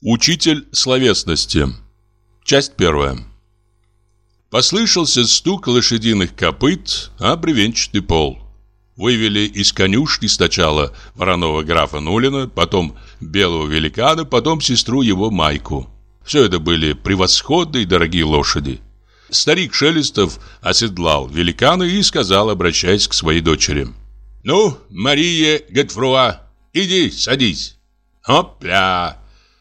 Учитель словесности. Часть первая. Послышался стук лошадиных копыт, а бревенчатый пол. Вывели из конюшни сначала вороного графа Нулина, потом белого великана, потом сестру его Майку. Все это были превосходные дорогие лошади. Старик Шелестов оседлал великана и сказал, обращаясь к своей дочери. «Ну, Мария Готфруа, иди, садись». «Опля!»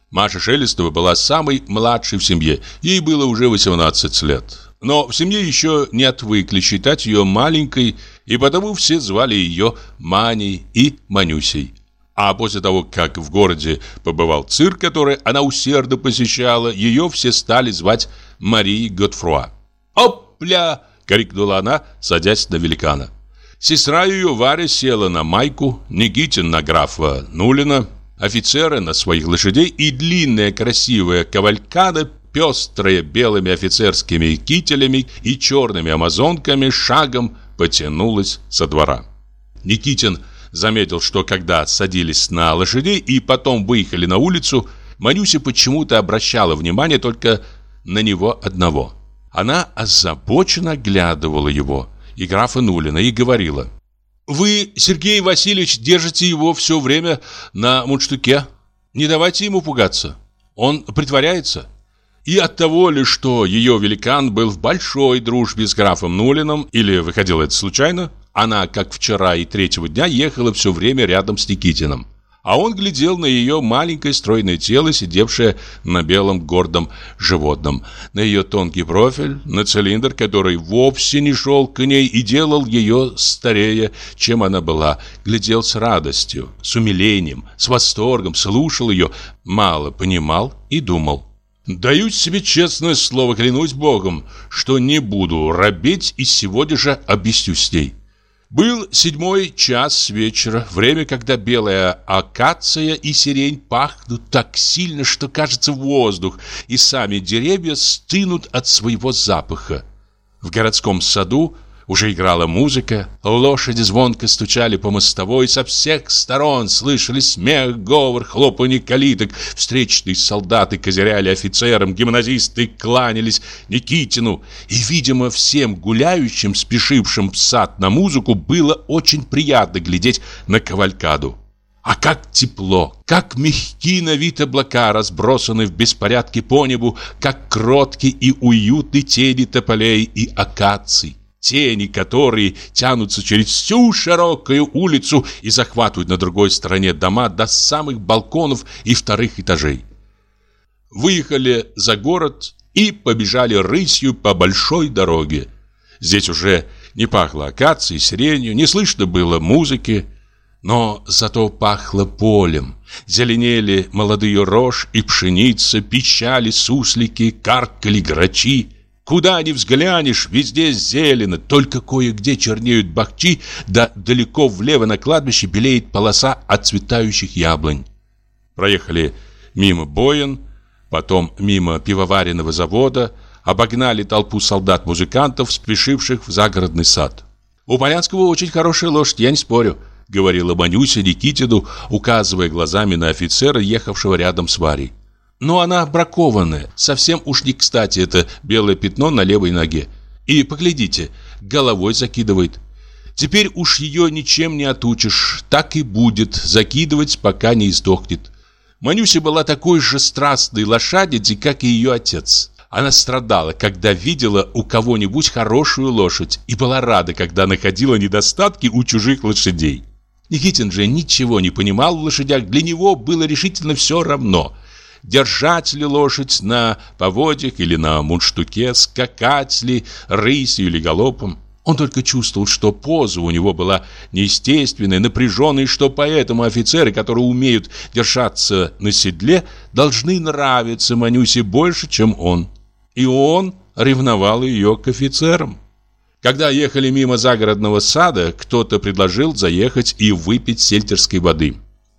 Маша Шелестова была самой младшей в семье, ей было уже 18 лет. Но в семье еще не отвыкли считать ее маленькой, и потому все звали ее Маней и Манюсей. А после того, как в городе побывал цирк, который она усердно посещала, ее все стали звать Марией Готфруа. «Опля!» — крикнула она, садясь на великана. Сестра ее, Варя, села на майку, Никитин на графа Нулина, Офицеры на своих лошадей и длинная красивая кавалькада, пестрая белыми офицерскими кителями и черными амазонками, шагом потянулась со двора. Никитин заметил, что когда садились на лошадей и потом выехали на улицу, Манюся почему-то обращала внимание только на него одного. Она озабоченно оглядывала его и графа Нулина и говорила вы, Сергей Васильевич, держите его все время на мундштуке. Не давайте ему пугаться. Он притворяется. И от того ли, что ее великан был в большой дружбе с графом Нулиным, или выходило это случайно, она, как вчера и третьего дня, ехала все время рядом с Никитиным а он глядел на ее маленькое стройное тело, сидевшее на белом гордом животном, на ее тонкий профиль, на цилиндр, который вовсе не шел к ней и делал ее старее, чем она была, глядел с радостью, с умилением, с восторгом, слушал ее, мало понимал и думал. Даю себе честное слово, клянусь Богом, что не буду робеть и сегодня же объясню с ней. Был седьмой час вечера, время, когда белая акация и сирень пахнут так сильно, что, кажется, воздух и сами деревья стынут от своего запаха. В городском саду уже играла музыка, лошади звонко стучали по мостовой, со всех сторон слышали смех, говор, хлопанье калиток. Встречные солдаты козыряли офицерам, гимназисты кланялись Никитину. И, видимо, всем гуляющим, спешившим в сад на музыку, было очень приятно глядеть на кавалькаду. А как тепло, как мягки на вид облака, разбросаны в беспорядке по небу, как кроткие и уютные тени тополей и акаций тени, которые тянутся через всю широкую улицу и захватывают на другой стороне дома до самых балконов и вторых этажей. Выехали за город и побежали рысью по большой дороге. Здесь уже не пахло акацией, сиренью, не слышно было музыки, но зато пахло полем. Зеленели молодые рожь и пшеница, пищали суслики, каркали грачи. Куда ни взглянешь, везде зелено, только кое-где чернеют бахчи, да далеко влево на кладбище белеет полоса отцветающих яблонь. Проехали мимо Боин, потом мимо пивоваренного завода, обогнали толпу солдат-музыкантов, спешивших в загородный сад. «У Полянского очень хорошая лошадь, я не спорю», — говорила Манюся Никитину, указывая глазами на офицера, ехавшего рядом с Варей. Но она бракованная. Совсем уж не кстати это белое пятно на левой ноге. И поглядите, головой закидывает. Теперь уж ее ничем не отучишь. Так и будет закидывать, пока не издохнет. Манюся была такой же страстной лошадицей, как и ее отец. Она страдала, когда видела у кого-нибудь хорошую лошадь и была рада, когда находила недостатки у чужих лошадей. Никитин же ничего не понимал в лошадях, для него было решительно все равно – держать ли лошадь на поводьях или на мундштуке, скакать ли рысью или галопом. Он только чувствовал, что поза у него была неестественная, напряженная, и что поэтому офицеры, которые умеют держаться на седле, должны нравиться Манюсе больше, чем он. И он ревновал ее к офицерам. Когда ехали мимо загородного сада, кто-то предложил заехать и выпить сельтерской воды.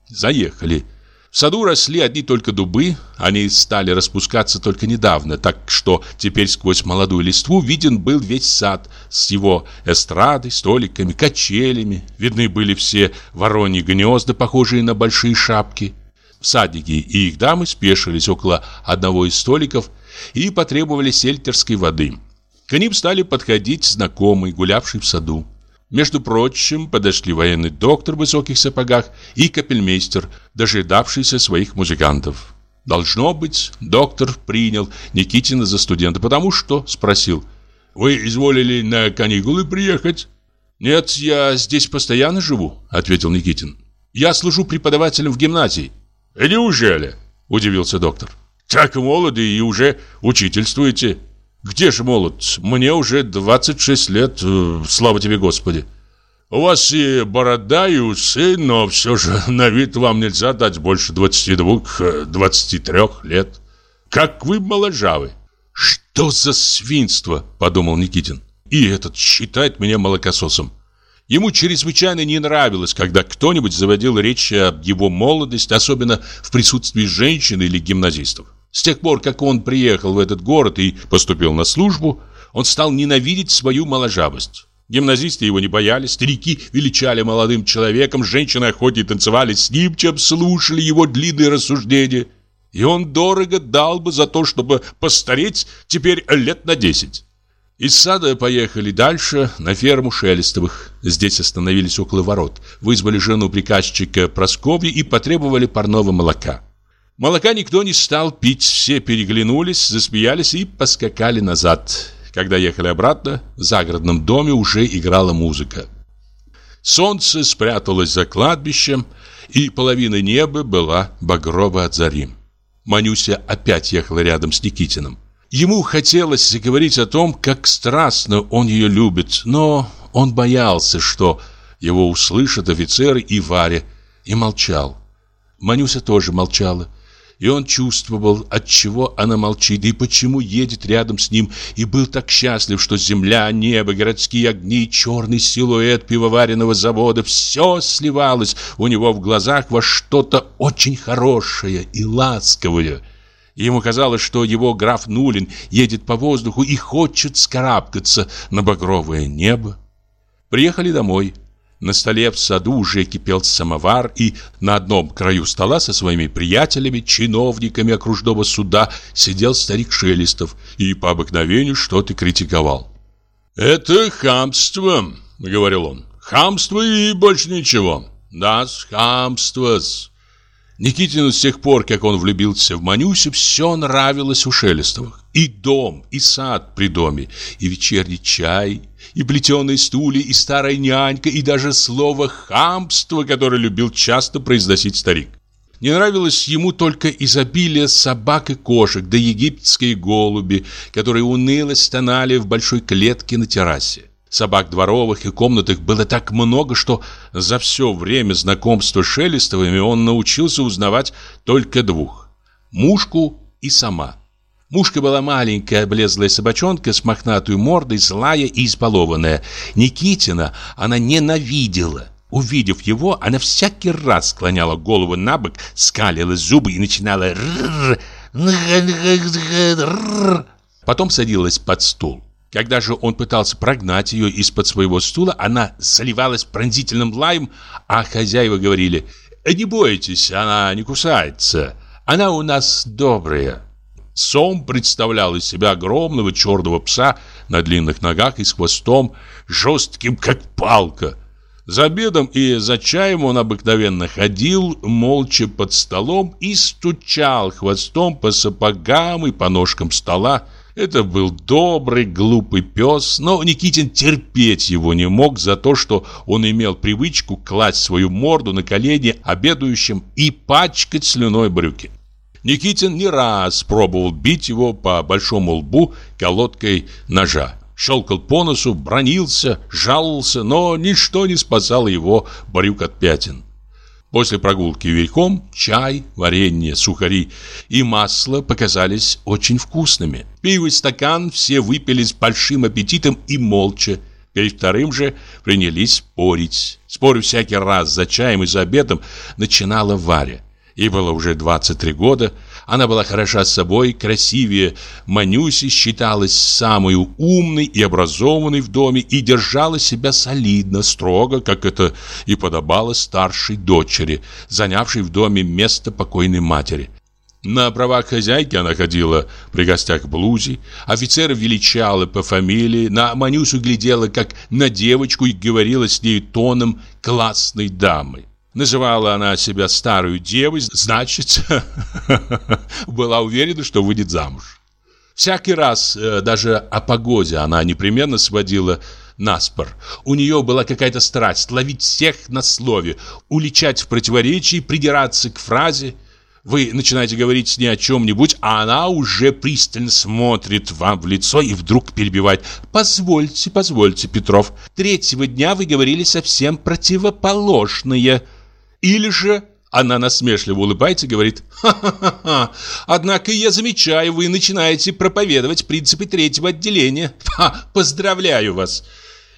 Заехали. В саду росли одни только дубы, они стали распускаться только недавно, так что теперь сквозь молодую листву виден был весь сад с его эстрадой, столиками, качелями. Видны были все вороньи гнезда, похожие на большие шапки. всадники и их дамы спешились около одного из столиков и потребовали сельтерской воды. К ним стали подходить знакомые, гулявшие в саду. Между прочим, подошли военный доктор в высоких сапогах и капельмейстер, дожидавшийся своих музыкантов. Должно быть, доктор принял Никитина за студента, потому что спросил, «Вы изволили на каникулы приехать?» «Нет, я здесь постоянно живу», — ответил Никитин. «Я служу преподавателем в гимназии». «Неужели?» — удивился доктор. «Так молоды и уже учительствуете». Где же молод? Мне уже 26 лет, э, слава тебе, Господи. У вас и борода, и усы, но все же на вид вам нельзя дать больше 22-23 лет. Как вы моложавы. Что за свинство, подумал Никитин. И этот считает меня молокососом. Ему чрезвычайно не нравилось, когда кто-нибудь заводил речь об его молодости, особенно в присутствии женщин или гимназистов. С тех пор, как он приехал в этот город и поступил на службу, он стал ненавидеть свою моложавость. Гимназисты его не боялись, старики величали молодым человеком, женщины охотнее танцевали с ним, чем слушали его длинные рассуждения. И он дорого дал бы за то, чтобы постареть теперь лет на десять. Из сада поехали дальше, на ферму Шелестовых. Здесь остановились около ворот, вызвали жену приказчика Просковьи и потребовали парного молока. Молока никто не стал пить, все переглянулись, засмеялись и поскакали назад. Когда ехали обратно, в загородном доме уже играла музыка. Солнце спряталось за кладбищем, и половина неба была багрова от зари. Манюся опять ехала рядом с Никитиным. Ему хотелось заговорить о том, как страстно он ее любит, но он боялся, что его услышат офицеры и Варя, и молчал. Манюся тоже молчала. И он чувствовал, от чего она молчит и почему едет рядом с ним, и был так счастлив, что земля, небо, городские огни, черный силуэт пивоваренного завода все сливалось у него в глазах во что-то очень хорошее и ласковое. Ему казалось, что его граф Нулин едет по воздуху и хочет скарабкаться на багровое небо. Приехали домой. На столе в саду уже кипел самовар, и на одном краю стола со своими приятелями, чиновниками окружного суда, сидел старик Шелестов и по обыкновению что-то критиковал. «Это хамство», — говорил он. «Хамство и больше ничего». «Да, хамство-с». Никитину с тех пор, как он влюбился в Манюсю, все нравилось у Шелестовых. И дом, и сад при доме, и вечерний чай, и плетеные стулья, и старая нянька, и даже слово «хамство», которое любил часто произносить старик. Не нравилось ему только изобилие собак и кошек, да египетские голуби, которые уныло стонали в большой клетке на террасе. Собак дворовых и комнатных было так много, что за все время знакомства с Шелестовыми он научился узнавать только двух – мушку и сама. Мушка была маленькая, облезлая собачонка с мохнатой мордой, злая и избалованная. Никитина она ненавидела. Увидев его, она всякий раз склоняла голову на бок, скалила зубы и начинала Потом садилась под стул. Когда же он пытался прогнать ее из-под своего стула, она заливалась пронзительным лаем, а хозяева говорили «Не бойтесь, она не кусается, она у нас добрая». Сом представлял из себя огромного черного пса на длинных ногах и с хвостом, жестким как палка. За обедом и за чаем он обыкновенно ходил молча под столом и стучал хвостом по сапогам и по ножкам стола, это был добрый, глупый пес, но Никитин терпеть его не мог за то, что он имел привычку класть свою морду на колени обедающим и пачкать слюной брюки. Никитин не раз пробовал бить его по большому лбу колодкой ножа. Щелкал по носу, бронился, жаловался, но ничто не спасало его брюк от пятен. После прогулки верхом чай, варенье, сухари и масло показались очень вкусными. Пиво стакан все выпили с большим аппетитом и молча. Перед вторым же принялись спорить. Споры всякий раз за чаем и за обедом начинала Варя. Ей было уже 23 года. Она была хороша собой, красивее. Манюси считалась самой умной и образованной в доме и держала себя солидно, строго, как это и подобало старшей дочери, занявшей в доме место покойной матери. На правах хозяйки она ходила при гостях в блузе, офицера величала по фамилии, на Манюсю глядела как на девочку и говорила с ней тоном классной дамы. Называла она себя старую девой, значит, была уверена, что выйдет замуж. Всякий раз, э, даже о погоде, она непременно сводила на спор. У нее была какая-то страсть ловить всех на слове, уличать в противоречии, придираться к фразе. Вы начинаете говорить с ней о чем-нибудь, а она уже пристально смотрит вам в лицо и вдруг перебивает. «Позвольте, позвольте, Петров, третьего дня вы говорили совсем противоположное». Или же она насмешливо улыбается и говорит «Ха-ха-ха! Однако я замечаю, вы начинаете проповедовать принципы третьего отделения. Ха! Поздравляю вас!»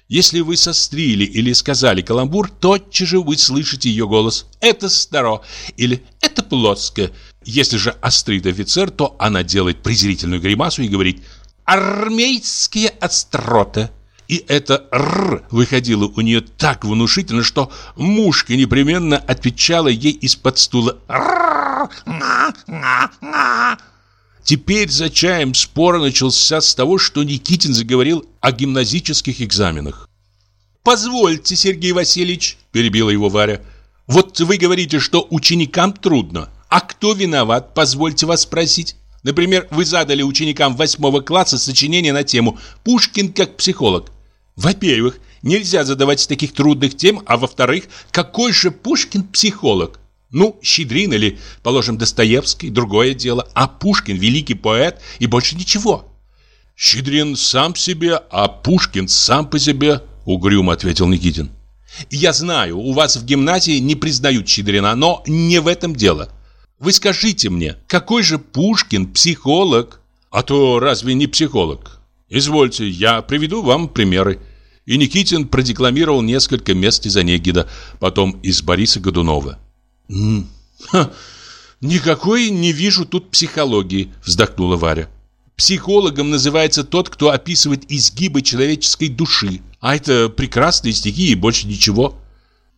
Если вы сострили или сказали каламбур, тотчас же вы слышите ее голос «Это старо» или «Это плоско». Если же острит офицер, то она делает презрительную гримасу и говорит «Армейские остроты». И это «р» выходило у нее так внушительно, что мушка непременно отвечала ей из-под стула Теперь за чаем спор начался с того, что Никитин заговорил о гимназических экзаменах. «Позвольте, Сергей Васильевич», – перебила его Варя, – «вот вы говорите, что ученикам трудно. А кто виноват, позвольте вас спросить? Например, вы задали ученикам восьмого класса сочинение на тему «Пушкин как психолог». Во-первых, нельзя задавать таких трудных тем, а во-вторых, какой же Пушкин психолог? Ну, Щедрин или, положим, Достоевский, другое дело, а Пушкин великий поэт и больше ничего. Щедрин сам себе, а Пушкин сам по себе, угрюмо ответил Никитин. Я знаю, у вас в гимназии не признают Щедрина, но не в этом дело. Вы скажите мне, какой же Пушкин психолог? А то разве не психолог? Извольте, я приведу вам примеры. И Никитин продекламировал несколько мест из Онегина, потом из Бориса Годунова. «М «Никакой не вижу тут психологии», — вздохнула Варя. «Психологом называется тот, кто описывает изгибы человеческой души. А это прекрасные стихи и больше ничего».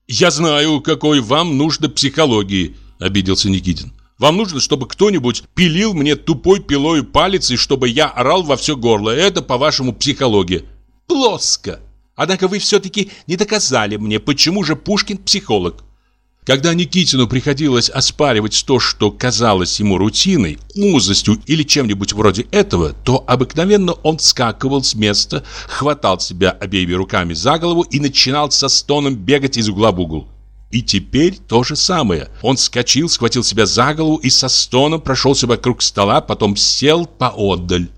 «Я знаю, какой вам нужно психологии», — обиделся Никитин. «Вам нужно, чтобы кто-нибудь пилил мне тупой пилой палец, и чтобы я орал во все горло. Это, по-вашему, психология». «Плоско», Однако вы все-таки не доказали мне, почему же Пушкин психолог. Когда Никитину приходилось оспаривать то, что казалось ему рутиной, узостью или чем-нибудь вроде этого, то обыкновенно он вскакивал с места, хватал себя обеими руками за голову и начинал со стоном бегать из угла в угол. И теперь то же самое. Он вскочил, схватил себя за голову и со стоном прошелся вокруг стола, потом сел поотдаль.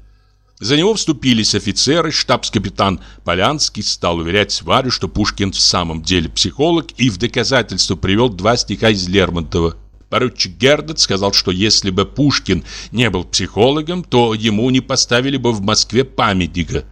За него вступились офицеры, штабс-капитан Полянский стал уверять Варю, что Пушкин в самом деле психолог и в доказательство привел два стиха из Лермонтова. Поручик Гердет сказал, что если бы Пушкин не был психологом, то ему не поставили бы в Москве памятника.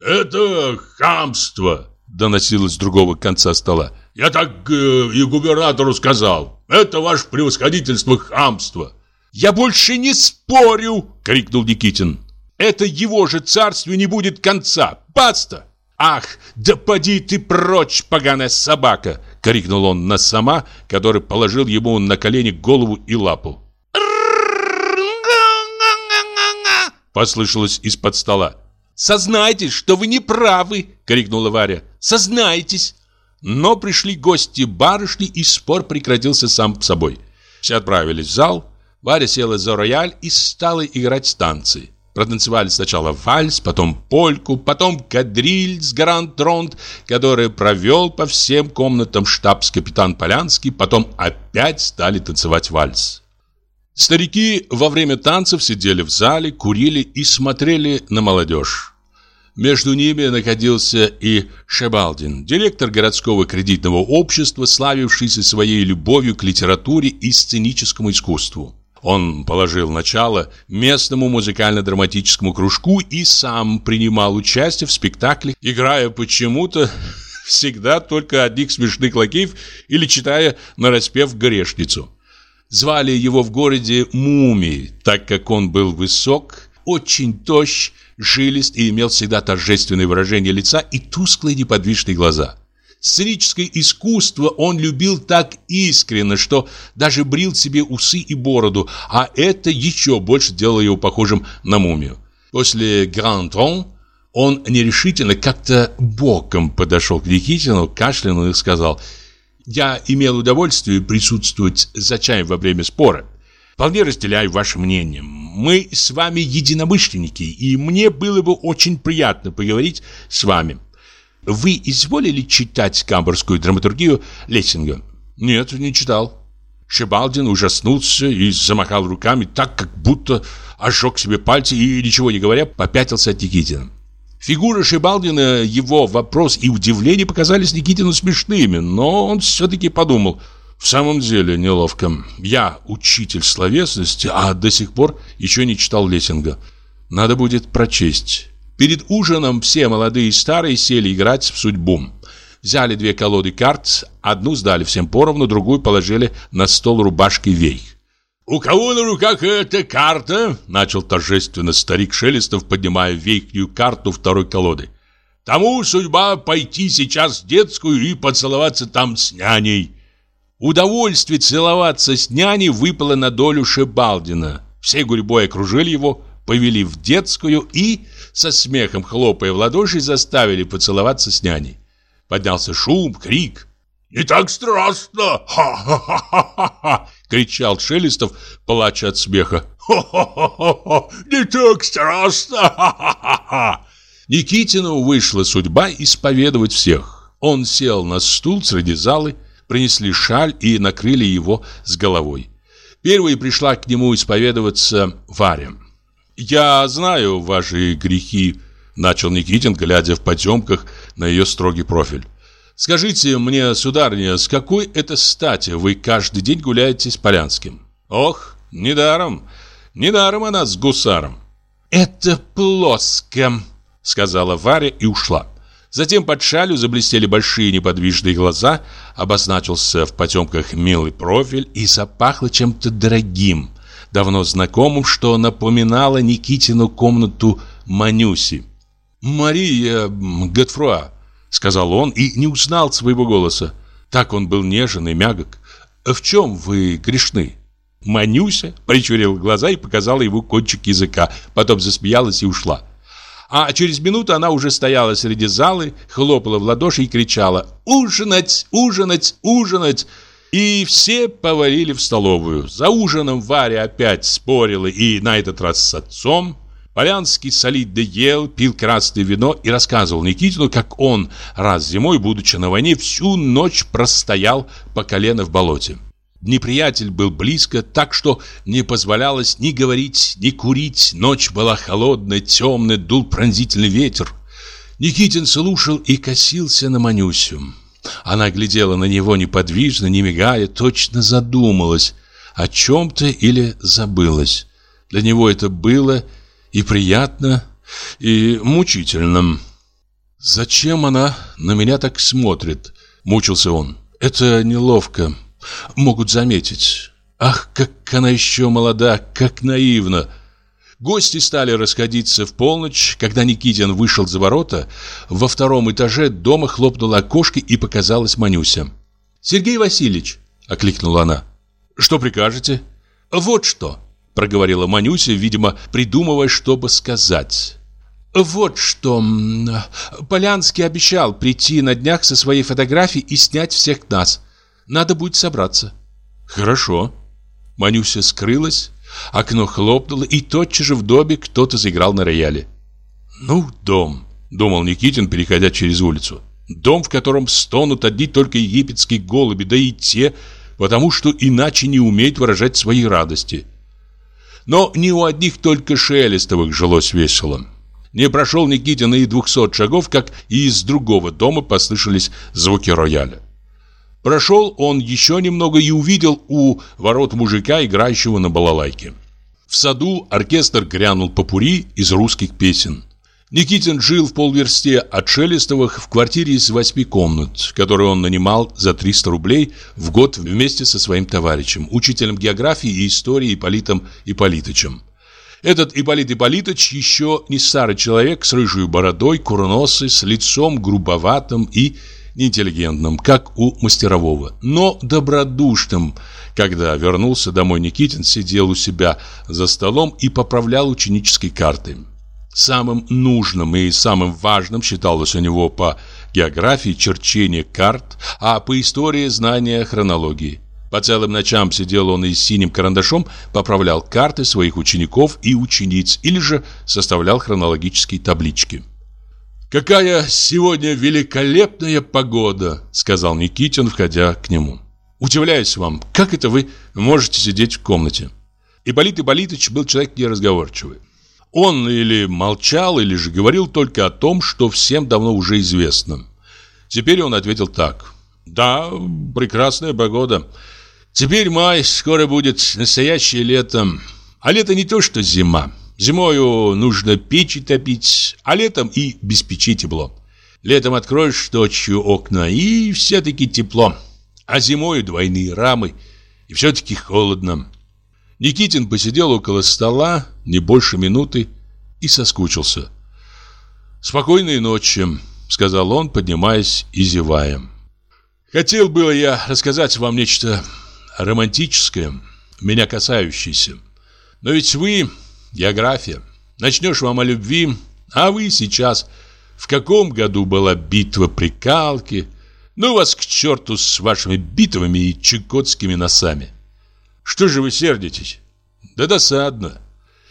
«Это хамство!» – доносилось с другого конца стола. «Я так э, и губернатору сказал. Это ваше превосходительство хамство!» «Я больше не спорю!» – крикнул Никитин. Это его же царствию не будет конца. Баста! Ах, да поди ты прочь, поганая собака! Крикнул он на сама, который положил ему на колени голову и лапу. Послышалось из-под стола. «Сознайтесь, что вы не правы!» — крикнула Варя. «Сознайтесь!» Но пришли гости барышни, и спор прекратился сам собой. Все отправились в зал. Варя села за рояль и стала играть с танцы. Протанцевали сначала вальс, потом польку, потом кадриль с гарант-ронд, который провел по всем комнатам штабс-капитан Полянский, потом опять стали танцевать вальс. Старики во время танцев сидели в зале, курили и смотрели на молодежь. Между ними находился и Шебалдин, директор городского кредитного общества, славившийся своей любовью к литературе и сценическому искусству. Он положил начало местному музыкально-драматическому кружку и сам принимал участие в спектаклях, играя почему-то всегда только одних смешных лакеев или читая нараспев грешницу. Звали его в городе Муми, так как он был высок, очень тощ, жилист и имел всегда торжественное выражение лица и тусклые неподвижные глаза. Сценическое искусство он любил так искренно, что даже брил себе усы и бороду, а это еще больше делало его похожим на мумию. После «Гранд Трон» он нерешительно как-то боком подошел к Никитину, кашлянул и сказал «Я имел удовольствие присутствовать за чаем во время спора. Вполне разделяю ваше мнение. Мы с вами единомышленники, и мне было бы очень приятно поговорить с вами. Вы изволили читать камбурскую драматургию Лессинга? Нет, не читал. Шибалдин ужаснулся и замахал руками так, как будто ожег себе пальцы и, ничего не говоря, попятился от Никитина. Фигура Шибалдина, его вопрос и удивление показались Никитину смешными, но он все-таки подумал, в самом деле неловко. Я учитель словесности, а до сих пор еще не читал Лессинга. Надо будет прочесть. Перед ужином все молодые и старые сели играть в судьбу. Взяли две колоды карт, одну сдали всем поровну, другую положили на стол рубашкой вейх. «У кого на руках эта карта?» – начал торжественно старик Шелестов, поднимая верхнюю карту второй колоды. «Тому судьба пойти сейчас в детскую и поцеловаться там с няней». Удовольствие целоваться с няней выпало на долю Шебалдина. Все гурьбой окружили его, повели в детскую и, со смехом хлопая в ладоши, заставили поцеловаться с няней. Поднялся шум, крик. «Не так страшно! Ха-ха-ха-ха-ха!» кричал Шелестов, плача от смеха. «Ха-ха-ха-ха! Не так страшно! Ха-ха-ха-ха!» Никитину вышла судьба исповедовать всех. Он сел на стул среди залы, принесли шаль и накрыли его с головой. Первой пришла к нему исповедоваться Варя. «Я знаю ваши грехи», — начал Никитин, глядя в потемках на ее строгий профиль. Скажите мне, сударыня, с какой это стати вы каждый день гуляете с Полянским? Ох, недаром, недаром она с гусаром. Это плоско, сказала Варя и ушла. Затем под шалью заблестели большие неподвижные глаза, обозначился в потемках милый профиль и запахло чем-то дорогим, давно знакомым, что напоминало Никитину комнату Манюси. «Мария Готфруа», Сказал он и не узнал своего голоса. Так он был нежен и мягок. «В чем вы грешны?» Манюся прищурила глаза и показала ему кончик языка, потом засмеялась и ушла. А через минуту она уже стояла среди залы, хлопала в ладоши и кричала «Ужинать! Ужинать! Ужинать!» И все поварили в столовую. За ужином Варя опять спорила и на этот раз с отцом. Полянский солидно ел, пил красное вино и рассказывал Никитину, как он раз зимой, будучи на войне, всю ночь простоял по колено в болоте. Неприятель был близко, так что не позволялось ни говорить, ни курить. Ночь была холодная, темная, дул пронзительный ветер. Никитин слушал и косился на Манюсю. Она глядела на него неподвижно, не мигая, точно задумалась о чем-то или забылась. Для него это было и приятно, и мучительно. «Зачем она на меня так смотрит?» – мучился он. «Это неловко. Могут заметить. Ах, как она еще молода, как наивна!» Гости стали расходиться в полночь. Когда Никитин вышел за ворота, во втором этаже дома хлопнуло окошко и показалась Манюся. «Сергей Васильевич!» – окликнула она. «Что прикажете?» «Вот что!» проговорила Манюся, видимо, придумывая, чтобы сказать. Вот что. Полянский обещал прийти на днях со своей фотографией и снять всех нас. Надо будет собраться. Хорошо. Манюся скрылась, окно хлопнуло, и тотчас же в доме кто-то заиграл на рояле. Ну, дом, думал Никитин, переходя через улицу. Дом, в котором стонут одни только египетские голуби, да и те, потому что иначе не умеют выражать свои радости. Но не у одних только Шелестовых жилось весело. Не прошел Никитин и двухсот шагов, как и из другого дома послышались звуки рояля. Прошел он еще немного и увидел у ворот мужика, играющего на балалайке. В саду оркестр грянул попури из русских песен. Никитин жил в полверсте от Шелестовых в квартире из восьми комнат, которую он нанимал за 300 рублей в год вместе со своим товарищем, учителем географии и истории Ипполитом Ипполитычем. Этот Ипполит Ипполитыч еще не старый человек с рыжей бородой, курносый, с лицом грубоватым и неинтеллигентным, как у мастерового, но добродушным. Когда вернулся домой Никитин, сидел у себя за столом и поправлял ученические карты. Самым нужным и самым важным считалось у него по географии черчение карт, а по истории знание хронологии. По целым ночам сидел он и с синим карандашом поправлял карты своих учеников и учениц или же составлял хронологические таблички. «Какая сегодня великолепная погода!» — сказал Никитин, входя к нему. «Удивляюсь вам, как это вы можете сидеть в комнате?» Ипполит Ипполитович был человек неразговорчивый. Он или молчал, или же говорил только о том, что всем давно уже известно. Теперь он ответил так. «Да, прекрасная погода. Теперь май, скоро будет настоящее лето. А лето не то, что зима. Зимою нужно печи топить, а летом и без печи тепло. Летом откроешь ночью окна, и все-таки тепло. А зимой двойные рамы, и все-таки холодно. Никитин посидел около стола не больше минуты и соскучился. «Спокойной ночи», — сказал он, поднимаясь и зевая. «Хотел было я рассказать вам нечто романтическое, меня касающееся. Но ведь вы География. Начнешь вам о любви, а вы сейчас... В каком году была битва при Калке? Ну вас к черту с вашими битвами и чекотскими носами. Что же вы сердитесь? Да досадно.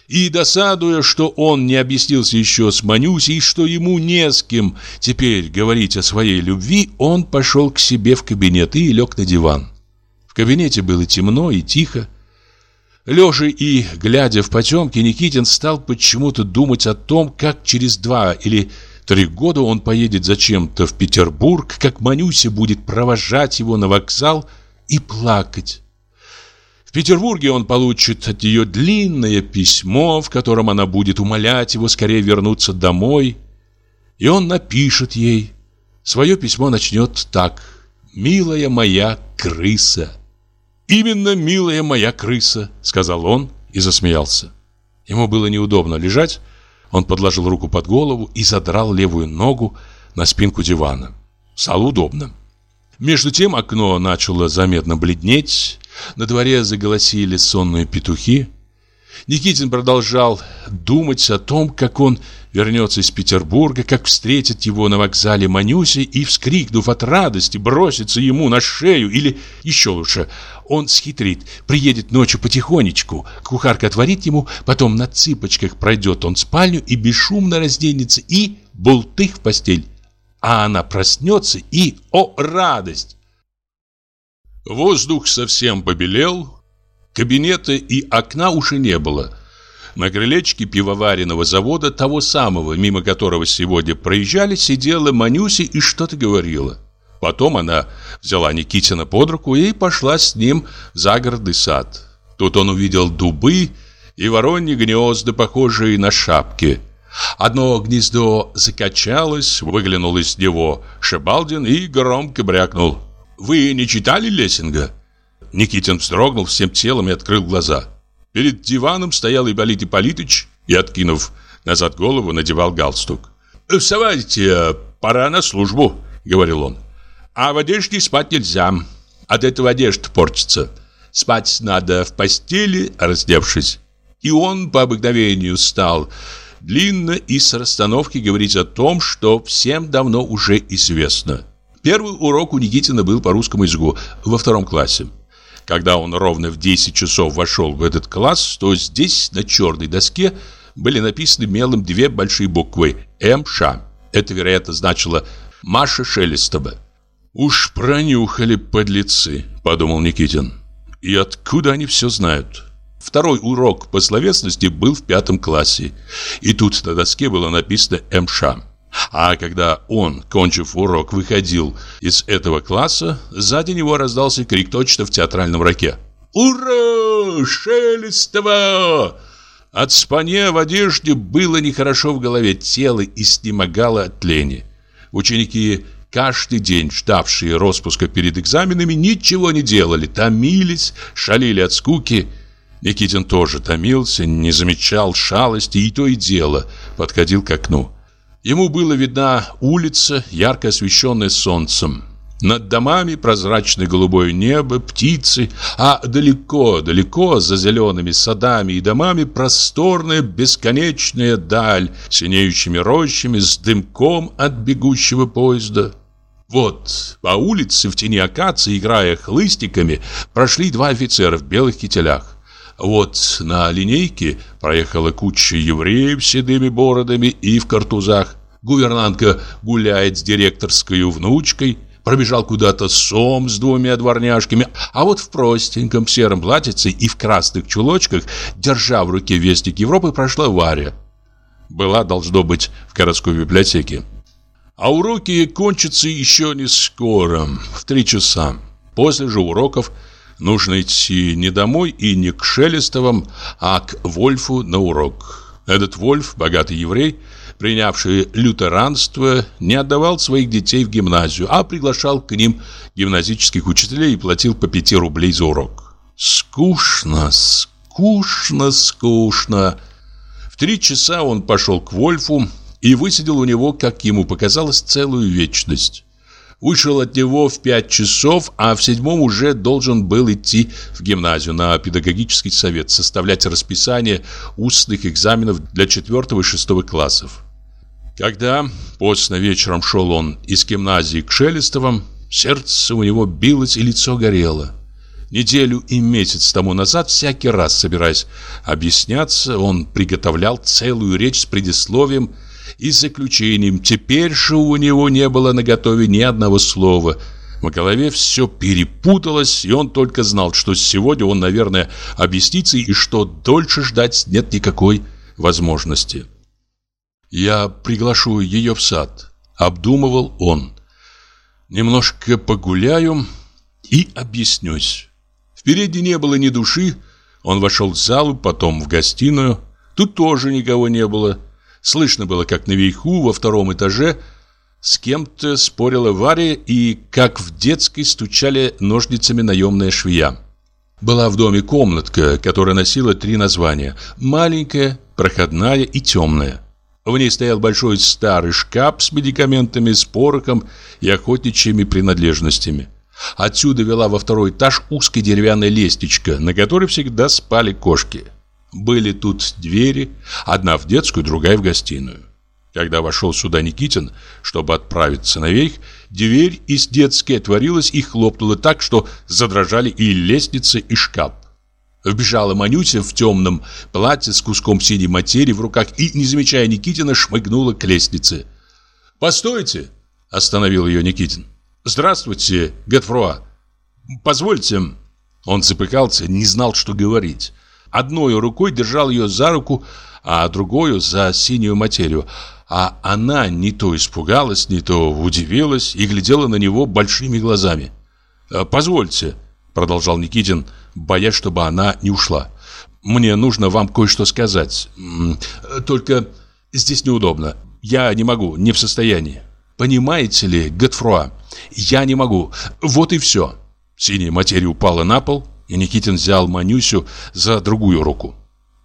И досадуя, что он не объяснился еще с Манюсей, что ему не с кем теперь говорить о своей любви, он пошел к себе в кабинет и лег на диван. В кабинете было темно и тихо. Лежа и глядя в потемки, Никитин стал почему-то думать о том, как через два или три года он поедет зачем-то в Петербург, как Манюся будет провожать его на вокзал и плакать. В Петербурге он получит от нее длинное письмо, в котором она будет умолять его скорее вернуться домой. И он напишет ей. Свое письмо начнет так. «Милая моя крыса». «Именно, милая моя крыса», — сказал он и засмеялся. Ему было неудобно лежать. Он подложил руку под голову и задрал левую ногу на спинку дивана. Стало удобно. Между тем окно начало заметно бледнеть. На дворе заголосили сонные петухи. Никитин продолжал думать о том, как он вернется из Петербурга, как встретит его на вокзале Манюси и, вскрикнув от радости, бросится ему на шею или, еще лучше, он схитрит, приедет ночью потихонечку, кухарка отворит ему, потом на цыпочках пройдет он в спальню и бесшумно разденется и болтых в постель. А она проснется и, о радость! Воздух совсем побелел, кабинета и окна уже не было – на крылечке пивоваренного завода, того самого, мимо которого сегодня проезжали, сидела Манюся и что-то говорила. Потом она взяла Никитина под руку и пошла с ним в загородный сад. Тут он увидел дубы и вороньи гнезда, похожие на шапки. Одно гнездо закачалось, выглянул из него Шебалдин и громко брякнул. «Вы не читали Лессинга?» Никитин вздрогнул всем телом и открыл глаза. Перед диваном стоял Ипполит Ипполитыч и, откинув назад голову, надевал галстук. «Вставайте, пора на службу», — говорил он. «А в одежде спать нельзя. От этого одежда портится. Спать надо в постели, раздевшись». И он по обыкновению стал длинно и с расстановки говорить о том, что всем давно уже известно. Первый урок у Никитина был по русскому языку во втором классе. Когда он ровно в 10 часов вошел в этот класс, то здесь на черной доске были написаны мелом две большие буквы «МШ». Это, вероятно, значило «Маша Шелестова». «Уж пронюхали подлецы», — подумал Никитин. «И откуда они все знают?» Второй урок по словесности был в пятом классе. И тут на доске было написано «МШ». А когда он, кончив урок, выходил из этого класса, сзади него раздался крик точно в театральном роке. «Ура! Шелестова!» От спания в одежде было нехорошо в голове, тело изнемогало от лени. Ученики, каждый день ждавшие распуска перед экзаменами, ничего не делали, томились, шалили от скуки. Никитин тоже томился, не замечал шалости и то и дело подходил к окну. Ему было видна улица, ярко освещенная солнцем. Над домами прозрачное голубое небо, птицы, а далеко-далеко за зелеными садами и домами просторная бесконечная даль, синеющими рощами с дымком от бегущего поезда. Вот, по улице в тени акации, играя хлыстиками, прошли два офицера в белых кителях. Вот на линейке проехала куча евреев с седыми бородами и в картузах. Гувернантка гуляет с директорской внучкой – Пробежал куда-то сом с двумя дворняжками, а вот в простеньком сером платьице и в красных чулочках, держа в руке вестник Европы, прошла Варя. Была, должно быть, в городской библиотеке. А уроки кончатся еще не скоро, в три часа. После же уроков нужно идти не домой и не к Шелестовым, а к Вольфу на урок. Этот Вольф, богатый еврей, принявший лютеранство, не отдавал своих детей в гимназию, а приглашал к ним гимназических учителей и платил по 5 рублей за урок. Скучно, скучно, скучно. В три часа он пошел к Вольфу и высидел у него, как ему показалось, целую вечность. Вышел от него в пять часов, а в седьмом уже должен был идти в гимназию на педагогический совет, составлять расписание устных экзаменов для четвертого и шестого классов. Когда поздно вечером шел он из гимназии к Шелестовым, сердце у него билось и лицо горело. Неделю и месяц тому назад, всякий раз собираясь объясняться, он приготовлял целую речь с предисловием и заключением. Теперь же у него не было наготове ни одного слова. В голове все перепуталось, и он только знал, что сегодня он, наверное, объяснится и что дольше ждать нет никакой возможности. Я приглашу ее в сад, обдумывал он. Немножко погуляю и объяснюсь. В передней не было ни души. Он вошел в залу, потом в гостиную. Тут тоже никого не было. Слышно было, как наверху, во втором этаже, с кем-то спорила Варя и как в детской стучали ножницами наемная швея. Была в доме комнатка, которая носила три названия. Маленькая, проходная и темная. В ней стоял большой старый шкаф с медикаментами, с порохом и охотничьими принадлежностями. Отсюда вела во второй этаж узкая деревянная лестничка, на которой всегда спали кошки. Были тут двери, одна в детскую, другая в гостиную. Когда вошел сюда Никитин, чтобы отправиться наверх, дверь из детской отворилась и хлопнула так, что задрожали и лестница, и шкаф. Вбежала Манюся в темном платье с куском синей материи в руках и, не замечая Никитина, шмыгнула к лестнице. «Постойте!» – остановил ее Никитин. «Здравствуйте, Готфруа! Позвольте...» Он запыкался, не знал, что говорить. Одной рукой держал ее за руку, а другой за синюю материю. А она не то испугалась, не то удивилась и глядела на него большими глазами. «Позвольте», — продолжал Никитин, — боясь, чтобы она не ушла. «Мне нужно вам кое-что сказать. Только здесь неудобно. Я не могу, не в состоянии. Понимаете ли, Готфруа, я не могу. Вот и все». Синяя материя упала на пол, и Никитин взял Манюсю за другую руку.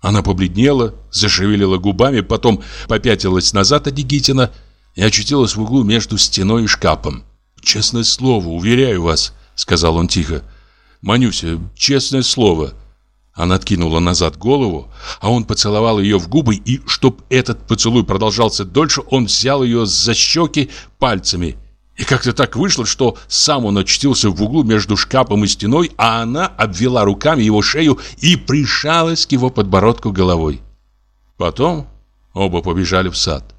Она побледнела, зашевелила губами, потом попятилась назад от Никитина и очутилась в углу между стеной и шкафом. «Честное слово, уверяю вас», — сказал он тихо, «Манюся, честное слово». Она откинула назад голову, а он поцеловал ее в губы, и, чтоб этот поцелуй продолжался дольше, он взял ее за щеки пальцами. И как-то так вышло, что сам он очутился в углу между шкафом и стеной, а она обвела руками его шею и прижалась к его подбородку головой. Потом оба побежали в сад.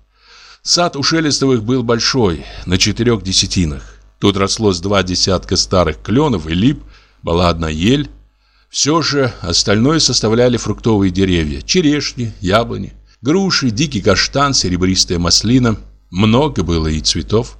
Сад у Шелестовых был большой, на четырех десятинах. Тут росло с два десятка старых кленов и лип, была одна ель. Все же остальное составляли фруктовые деревья, черешни, яблони, груши, дикий каштан, серебристая маслина. Много было и цветов.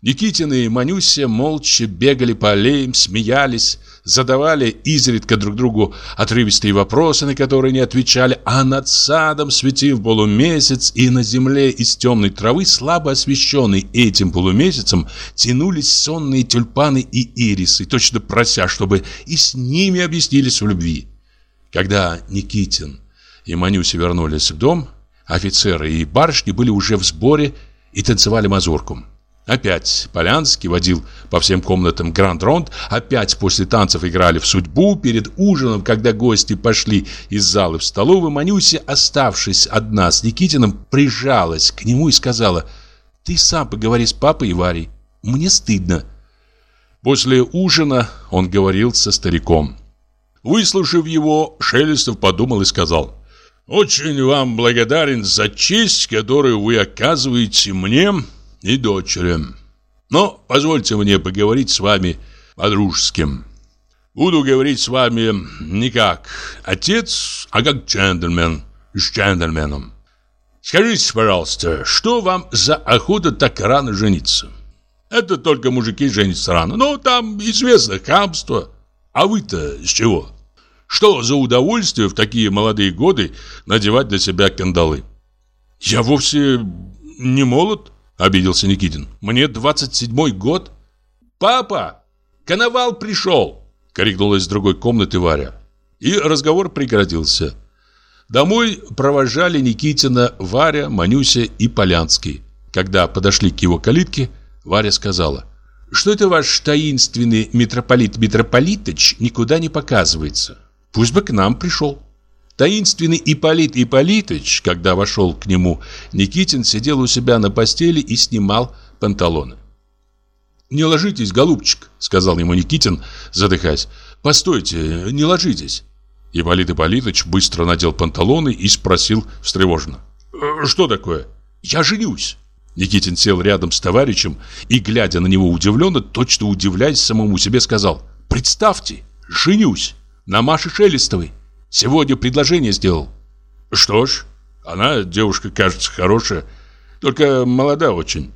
Никитин и Манюся молча бегали по аллеям, смеялись, задавали изредка друг другу отрывистые вопросы, на которые не отвечали, а над садом светил полумесяц, и на земле из темной травы, слабо освещенной этим полумесяцем, тянулись сонные тюльпаны и ирисы, точно прося, чтобы и с ними объяснились в любви. Когда Никитин и Манюся вернулись в дом, офицеры и барышни были уже в сборе и танцевали мазурку. Опять Полянский водил по всем комнатам гранд-ронд, опять после танцев играли в судьбу, перед ужином, когда гости пошли из зала в столовую, Манюся, оставшись одна с Никитиным, прижалась к нему и сказала «Ты сам поговори с папой и Варей, мне стыдно». После ужина он говорил со стариком. Выслушав его, Шелестов подумал и сказал «Очень вам благодарен за честь, которую вы оказываете мне и дочери. Но позвольте мне поговорить с вами по-дружески. Буду говорить с вами не как отец, а как джентльмен с джентльменом. Скажите, пожалуйста, что вам за охота так рано жениться? Это только мужики женятся рано, но там известно хамство. А вы-то с чего? Что за удовольствие в такие молодые годы надевать для себя кандалы? Я вовсе не молод, Обиделся Никитин. «Мне 27-й год?» «Папа! Коновал пришел!» Крикнула из другой комнаты Варя. И разговор прекратился. Домой провожали Никитина Варя, Манюся и Полянский. Когда подошли к его калитке, Варя сказала, «Что это ваш таинственный митрополит Митрополитыч никуда не показывается? Пусть бы к нам пришел». Таинственный Ипполит Ипполитыч, когда вошел к нему, Никитин сидел у себя на постели и снимал панталоны. «Не ложитесь, голубчик», — сказал ему Никитин, задыхаясь. «Постойте, не ложитесь». Ипполит Ипполитыч быстро надел панталоны и спросил встревоженно. «Э, «Что такое?» «Я женюсь». Никитин сел рядом с товарищем и, глядя на него удивленно, точно удивляясь самому себе, сказал «Представьте, женюсь на Маше Шелестовой». Сегодня предложение сделал. Что ж, она девушка, кажется, хорошая, только молода очень.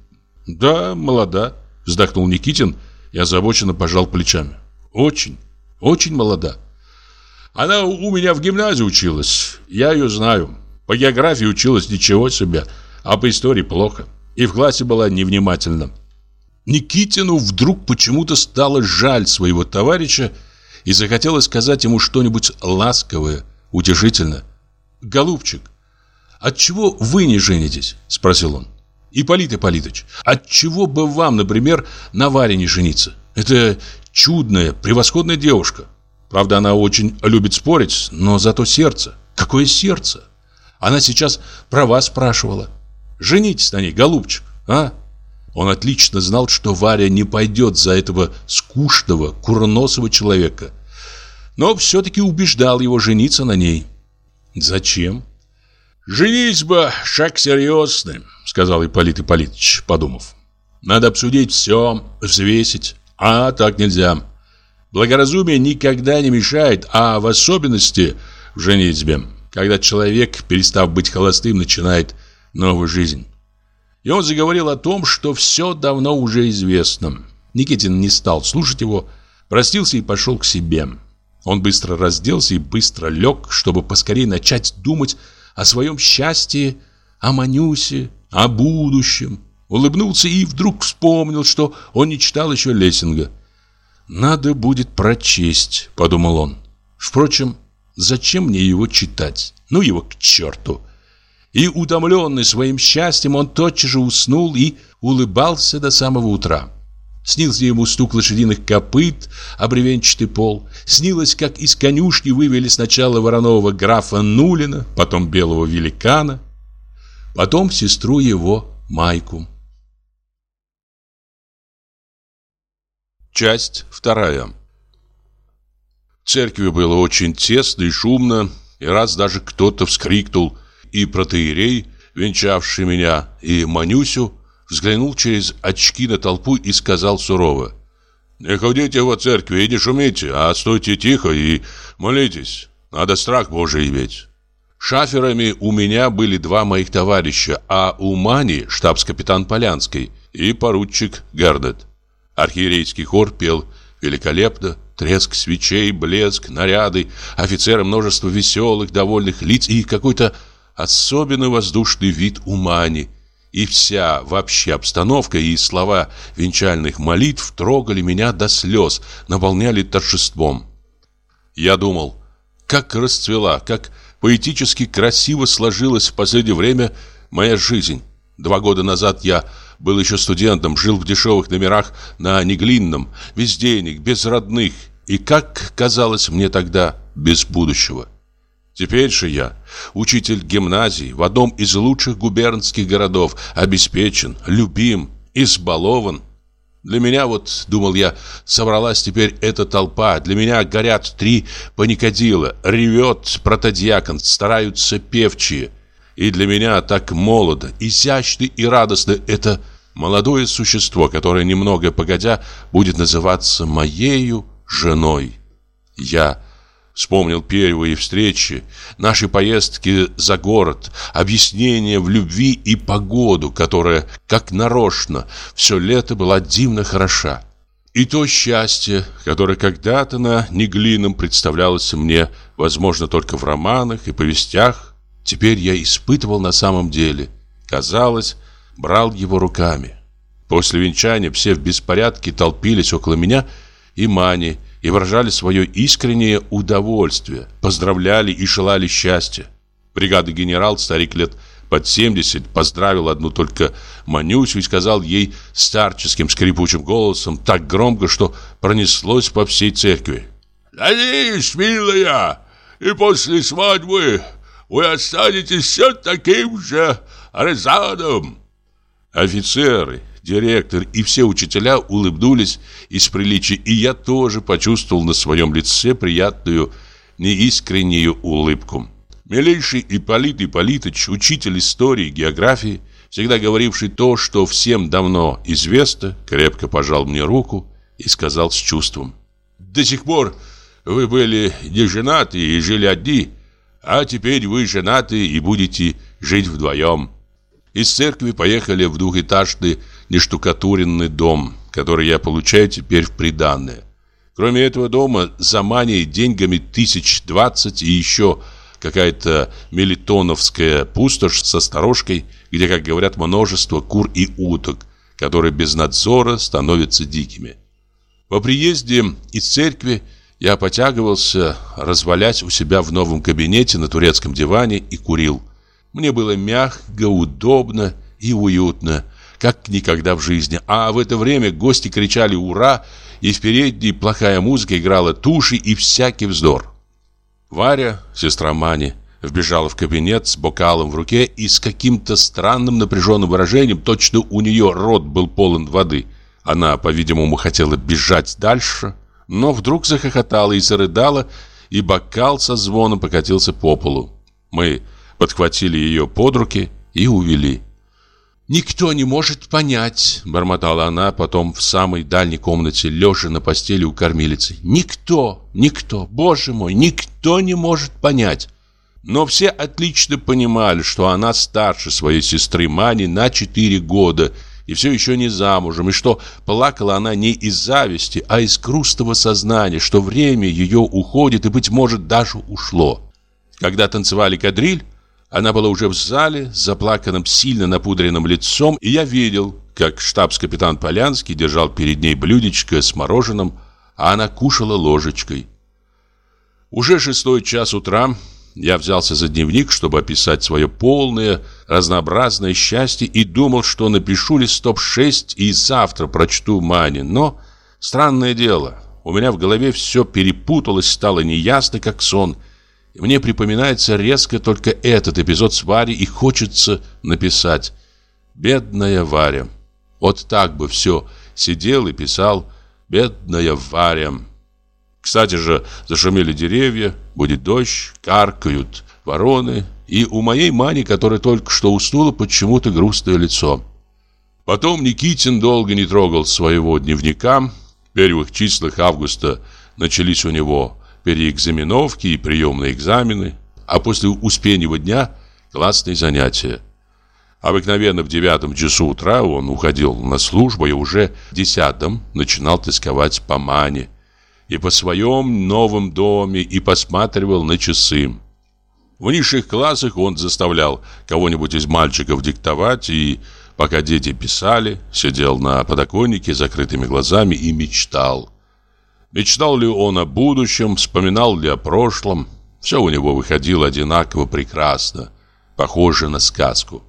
Да, молода, вздохнул Никитин и озабоченно пожал плечами. Очень, очень молода. Она у меня в гимназии училась, я ее знаю. По географии училась ничего себе, а по истории плохо. И в классе была невнимательна. Никитину вдруг почему-то стало жаль своего товарища, и захотелось сказать ему что-нибудь ласковое, утешительное. «Голубчик, отчего вы не женитесь?» – спросил он. «Ипполит Ипполитыч, отчего бы вам, например, на Варе не жениться? Это чудная, превосходная девушка. Правда, она очень любит спорить, но зато сердце. Какое сердце? Она сейчас про вас спрашивала. Женитесь на ней, голубчик, а?» Он отлично знал, что Варя не пойдет за этого скучного, курносого человека. Но все-таки убеждал его жениться на ней. Зачем? «Женись-бы, шаг серьезный», — сказал Ипполит Ипполитович, подумав. «Надо обсудить все, взвесить, а так нельзя. Благоразумие никогда не мешает, а в особенности в женитьбе, когда человек, перестав быть холостым, начинает новую жизнь. И он заговорил о том, что все давно уже известно. Никитин не стал слушать его, простился и пошел к себе. Он быстро разделся и быстро лег, чтобы поскорее начать думать о своем счастье, о Манюсе, о будущем. Улыбнулся и вдруг вспомнил, что он не читал еще Лессинга. «Надо будет прочесть», — подумал он. «Впрочем, зачем мне его читать? Ну его к черту!» И, утомленный своим счастьем, он тотчас же уснул и улыбался до самого утра. Снился ему стук лошадиных копыт, обревенчатый пол. Снилось, как из конюшни вывели сначала вороного графа Нулина, потом белого великана, потом сестру его Майку. Часть вторая. В церкви было очень тесно и шумно, и раз даже кто-то вскрикнул и протеерей, венчавший меня, и Манюсю, взглянул через очки на толпу и сказал сурово. «Не ходите во церкви и не шумите, а стойте тихо и молитесь. Надо страх Божий иметь». Шаферами у меня были два моих товарища, а у Мани штабс-капитан Полянский и поручик Гердет. Архиерейский хор пел великолепно, Треск свечей, блеск, наряды, офицеры множество веселых, довольных лиц и какой-то особенный воздушный вид у Мани. И вся вообще обстановка и слова венчальных молитв трогали меня до слез, наполняли торжеством. Я думал, как расцвела, как поэтически красиво сложилась в последнее время моя жизнь. Два года назад я был еще студентом, жил в дешевых номерах на Неглинном, без денег, без родных, и, как казалось мне тогда, без будущего. Теперь же я, учитель гимназии в одном из лучших губернских городов, обеспечен, любим, избалован. Для меня, вот, думал я, собралась теперь эта толпа, для меня горят три паникадила, ревет протодьякон, стараются певчие. И для меня так молодо, изящно и радостно это молодое существо, которое немного погодя будет называться моею женой. Я вспомнил первые встречи, наши поездки за город, объяснение в любви и погоду, которая, как нарочно, все лето была дивно хороша. И то счастье, которое когда-то на Неглином представлялось мне, возможно, только в романах и повестях, теперь я испытывал на самом деле. Казалось, брал его руками. После венчания все в беспорядке толпились около меня и Мани, и выражали свое искреннее удовольствие, поздравляли и желали счастья. Бригадный генерал, старик лет под 70, поздравил одну только Манюсю и сказал ей старческим скрипучим голосом так громко, что пронеслось по всей церкви. «Надеюсь, милая, и после свадьбы вы останетесь все таким же Резаном». Офицеры, директор и все учителя улыбнулись из приличия, и я тоже почувствовал на своем лице приятную, неискреннюю улыбку. Милейший Ипполит Ипполитыч, учитель истории и географии, всегда говоривший то, что всем давно известно, крепко пожал мне руку и сказал с чувством. «До сих пор вы были не женаты и жили одни, а теперь вы женаты и будете жить вдвоем». Из церкви поехали в двухэтажный нештукатуренный дом, который я получаю теперь в приданное. Кроме этого дома, за манией деньгами тысяч двадцать и еще какая-то мелитоновская пустошь со сторожкой, где, как говорят, множество кур и уток, которые без надзора становятся дикими. По приезде из церкви я потягивался, развалясь у себя в новом кабинете на турецком диване и курил. Мне было мягко, удобно и уютно, как никогда в жизни. А в это время гости кричали «Ура!» и в передней плохая музыка играла туши и всякий вздор. Варя, сестра Мани, вбежала в кабинет с бокалом в руке и с каким-то странным напряженным выражением, точно у нее рот был полон воды. Она, по-видимому, хотела бежать дальше, но вдруг захохотала и зарыдала, и бокал со звоном покатился по полу. Мы подхватили ее под руки и увели. «Никто не может понять», — бормотала она потом в самой дальней комнате, лежа на постели у кормилицы. «Никто, никто, боже мой, никто не может понять». Но все отлично понимали, что она старше своей сестры Мани на четыре года и все еще не замужем, и что плакала она не из зависти, а из грустного сознания, что время ее уходит и, быть может, даже ушло. Когда танцевали кадриль, она была уже в зале, с заплаканным, сильно напудренным лицом, и я видел, как штабс-капитан Полянский держал перед ней блюдечко с мороженым, а она кушала ложечкой. Уже шестой час утра я взялся за дневник, чтобы описать свое полное, разнообразное счастье и думал, что напишу листов шесть и завтра прочту Мане, но странное дело, у меня в голове все перепуталось, стало неясно, как сон – мне припоминается резко только этот эпизод с Варей и хочется написать «Бедная Варя». Вот так бы все сидел и писал «Бедная Варя». Кстати же, зашумели деревья, будет дождь, каркают вороны, и у моей Мани, которая только что уснула, почему-то грустное лицо. Потом Никитин долго не трогал своего дневника. В первых числах августа начались у него переэкзаменовки и приемные экзамены, а после успеннего дня – классные занятия. Обыкновенно в девятом часу утра он уходил на службу и уже в десятом начинал тосковать по Мане. и по своем новом доме, и посматривал на часы. В низших классах он заставлял кого-нибудь из мальчиков диктовать, и пока дети писали, сидел на подоконнике с закрытыми глазами и мечтал. Мечтал ли он о будущем, вспоминал ли о прошлом, все у него выходило одинаково прекрасно, похоже на сказку.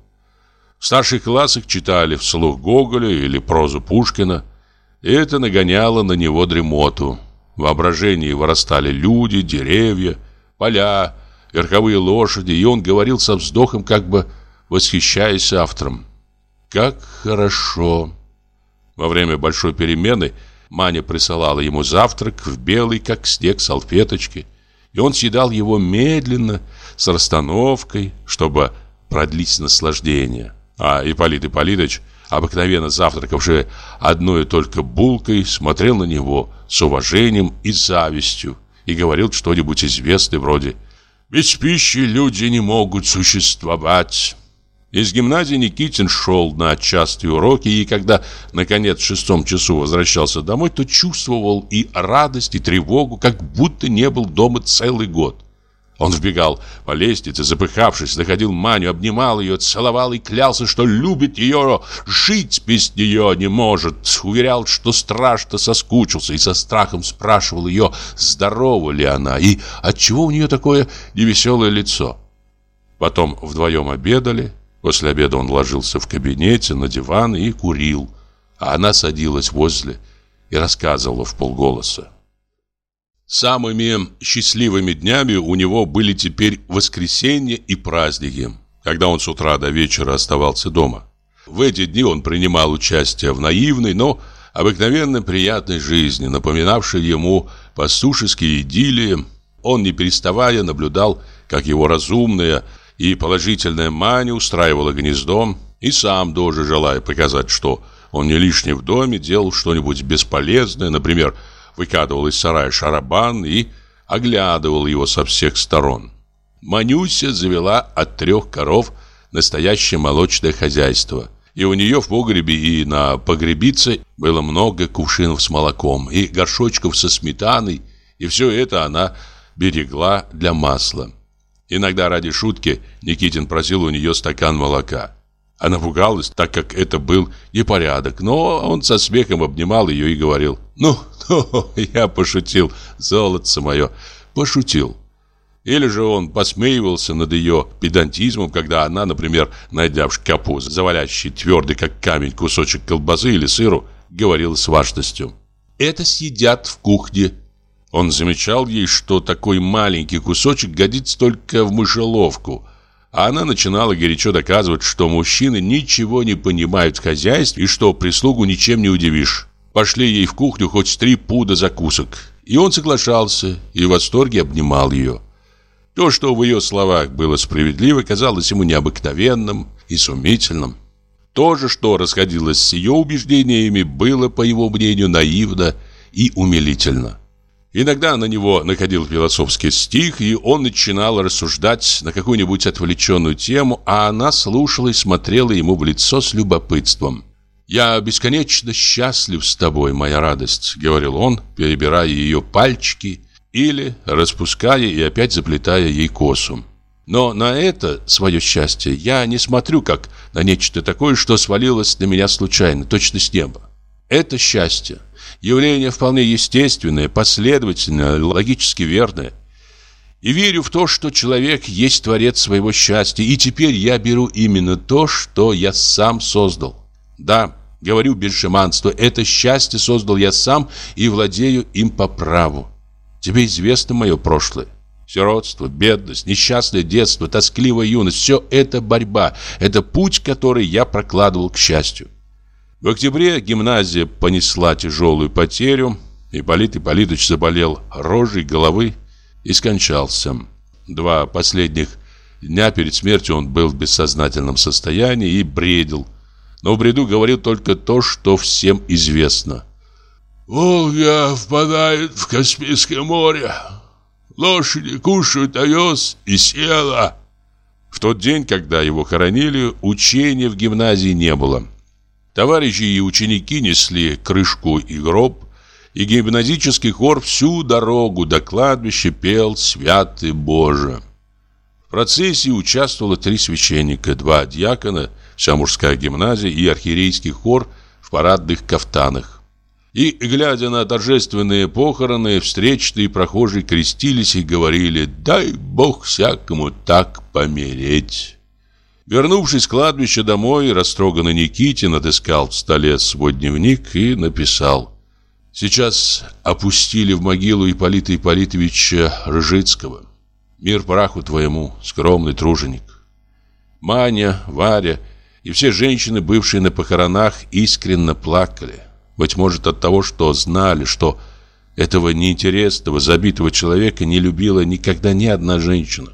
В старших классах читали вслух Гоголя или прозу Пушкина, и это нагоняло на него дремоту. В воображении вырастали люди, деревья, поля, верховые лошади, и он говорил со вздохом, как бы восхищаясь автором. «Как хорошо!» Во время большой перемены Маня присылала ему завтрак в белой, как снег, салфеточке, и он съедал его медленно, с расстановкой, чтобы продлить наслаждение. А Ипполит Ипполитович, обыкновенно завтракавший одной только булкой, смотрел на него с уважением и завистью и говорил что-нибудь известное вроде без пищи люди не могут существовать. Из гимназии Никитин шел на частые уроки, и когда, наконец, в шестом часу возвращался домой, то чувствовал и радость, и тревогу, как будто не был дома целый год. Он вбегал по лестнице, запыхавшись, находил Маню, обнимал ее, целовал и клялся, что любит ее, жить без нее не может. Уверял, что страшно соскучился и со страхом спрашивал ее, здорова ли она и отчего у нее такое невеселое лицо. Потом вдвоем обедали. После обеда он ложился в кабинете на диван и курил, а она садилась возле и рассказывала в полголоса. Самыми счастливыми днями у него были теперь воскресенье и праздники, когда он с утра до вечера оставался дома. В эти дни он принимал участие в наивной, но обыкновенно приятной жизни, напоминавшей ему пастушеские идиллии. Он, не переставая, наблюдал, как его разумная и положительная Маня устраивала гнездо, и сам, тоже желая показать, что он не лишний в доме, делал что-нибудь бесполезное, например, выкатывал из сарая шарабан и оглядывал его со всех сторон. Манюся завела от трех коров настоящее молочное хозяйство. И у нее в погребе и на погребице было много кувшинов с молоком и горшочков со сметаной, и все это она берегла для масла. Иногда ради шутки Никитин просил у нее стакан молока. Она пугалась, так как это был непорядок, но он со смехом обнимал ее и говорил «Ну, ну, я пошутил, золотце мое, пошутил». Или же он посмеивался над ее педантизмом, когда она, например, найдя в шкафу завалящий твердый, как камень, кусочек колбасы или сыру, говорила с важностью «Это съедят в кухне». Он замечал ей, что такой маленький кусочек годится только в мышеловку – а она начинала горячо доказывать, что мужчины ничего не понимают в хозяйстве и что прислугу ничем не удивишь. Пошли ей в кухню хоть три пуда закусок. И он соглашался и в восторге обнимал ее. То, что в ее словах было справедливо, казалось ему необыкновенным и сумительным. То же, что расходилось с ее убеждениями, было, по его мнению, наивно и умилительно. Иногда на него находил философский стих, и он начинал рассуждать на какую-нибудь отвлеченную тему, а она слушала и смотрела ему в лицо с любопытством. «Я бесконечно счастлив с тобой, моя радость», — говорил он, перебирая ее пальчики или распуская и опять заплетая ей косу. «Но на это свое счастье я не смотрю как на нечто такое, что свалилось на меня случайно, точно с неба. Это счастье Явление вполне естественное, последовательное, логически верное. И верю в то, что человек есть творец своего счастья, и теперь я беру именно то, что я сам создал. Да, говорю без шаманства, это счастье создал я сам и владею им по праву. Тебе известно мое прошлое. Сиротство, бедность, несчастное детство, тоскливая юность – все это борьба, это путь, который я прокладывал к счастью. В октябре гимназия понесла тяжелую потерю. Ипполит Ипполитович заболел рожей головы и скончался. Два последних дня перед смертью он был в бессознательном состоянии и бредил. Но в бреду говорил только то, что всем известно. «Волга впадает в Каспийское море. Лошади кушают овес и села». В тот день, когда его хоронили, учения в гимназии не было. Товарищи и ученики несли крышку и гроб, и гимназический хор всю дорогу до кладбища пел «Святый Боже». В процессии участвовало три священника, два дьякона, вся мужская гимназия и архиерейский хор в парадных кафтанах. И, глядя на торжественные похороны, встречные прохожие крестились и говорили «Дай Бог всякому так помереть». Вернувшись с кладбища домой, растроганный Никитин отыскал в столе свой дневник и написал «Сейчас опустили в могилу Ипполита Ипполитовича Рыжицкого. Мир праху твоему, скромный труженик». Маня, Варя и все женщины, бывшие на похоронах, искренне плакали. Быть может от того, что знали, что этого неинтересного, забитого человека не любила никогда ни одна женщина.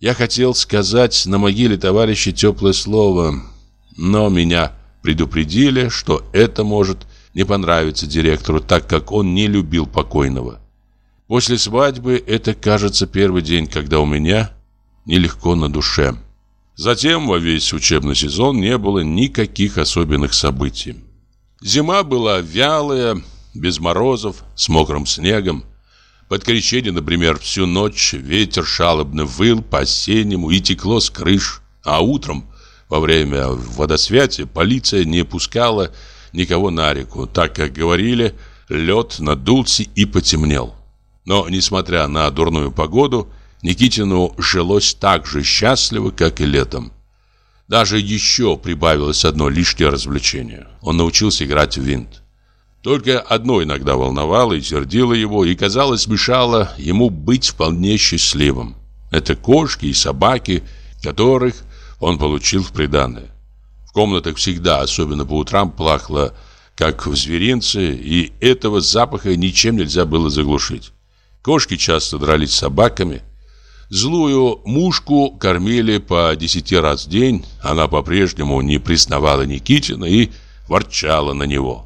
Я хотел сказать на могиле товарища теплое слово, но меня предупредили, что это может не понравиться директору, так как он не любил покойного. После свадьбы это, кажется, первый день, когда у меня нелегко на душе. Затем во весь учебный сезон не было никаких особенных событий. Зима была вялая, без морозов, с мокрым снегом. Под крещение, например, всю ночь ветер шалобно выл по-осеннему и текло с крыш, а утром, во время водосвятия, полиция не пускала никого на реку, так как говорили, лед надулся и потемнел. Но, несмотря на дурную погоду, Никитину жилось так же счастливо, как и летом. Даже еще прибавилось одно лишнее развлечение. Он научился играть в винт. Только одно иногда волновало и сердило его, и, казалось, мешало ему быть вполне счастливым. Это кошки и собаки, которых он получил в приданое. В комнатах всегда, особенно по утрам, плахло, как в зверинце, и этого запаха ничем нельзя было заглушить. Кошки часто дрались с собаками, Злую мушку кормили по десяти раз в день. Она по-прежнему не признавала Никитина и ворчала на него.